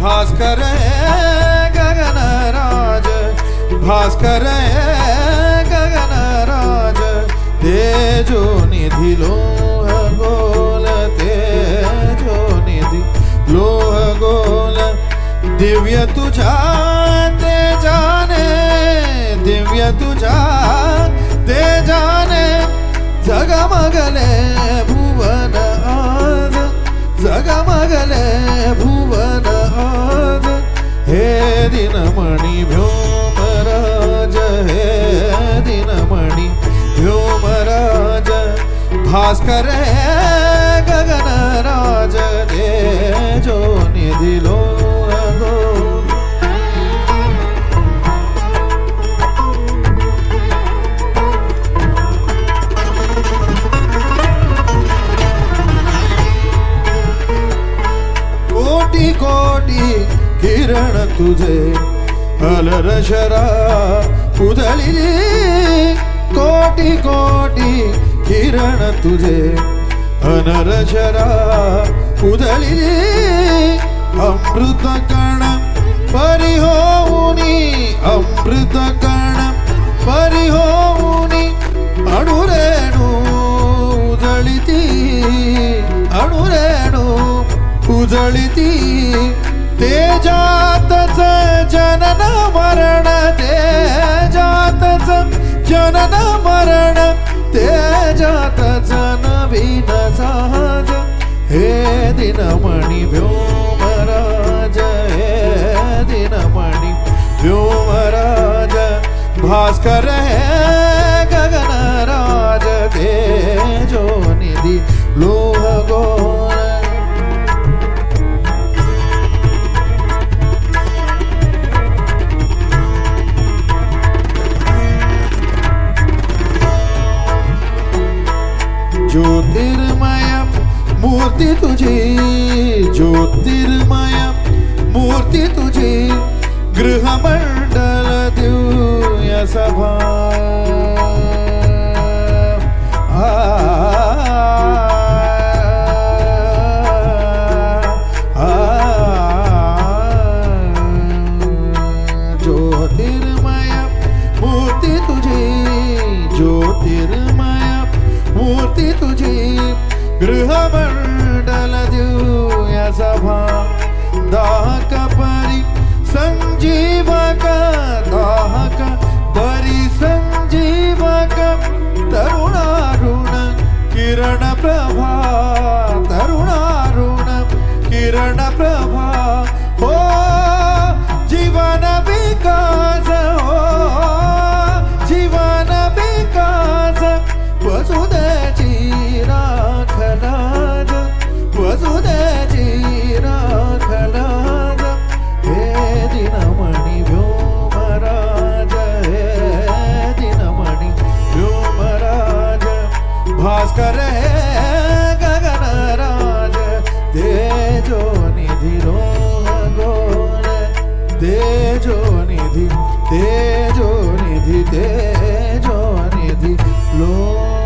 भास्कर गगन राज भास्कर तेजो निधिलो गोल तेजो निधि लोह गोल। दिव्य तुझा ते जाने, दिव्य तुझा ते जाने। जगमगले भुवन आज, जगमगले भुवन आज। हे दिनमणि व्योमराज भास्कर गगन राज दे जो निधि लो कोटी कोटी किरण तुझे अलर शरा उधळली कोटी कोटी किरण तुझे अनर शरा उदलिले अमृत कण परी होऊनी अमृत कण परी होऊनी अणुरेणू उजळिती. अणुरेणू उजळिती. तेजातच जनन मरण तेजातच जनन मरण. नवीन सहज हे दिनमणि व्योमराज हे दिनमणि व्योमराज भास्कर ज्योतिर्मय मूर्ति तुझी ज्योतिर्मय मूर्ति तुझी गृहमंडल दिव्य सभा। गृहमण्डल दूयसभा परि सञ्जीवक दाहक परि सञ्जीवक तरुणारुण किरणप्रभा तरुणारुण किरणप्रभा भास्कर हे गगनराज तेजो निधि रोह गोर तेजो निधि तेजो निधि तेजो निधि। लोह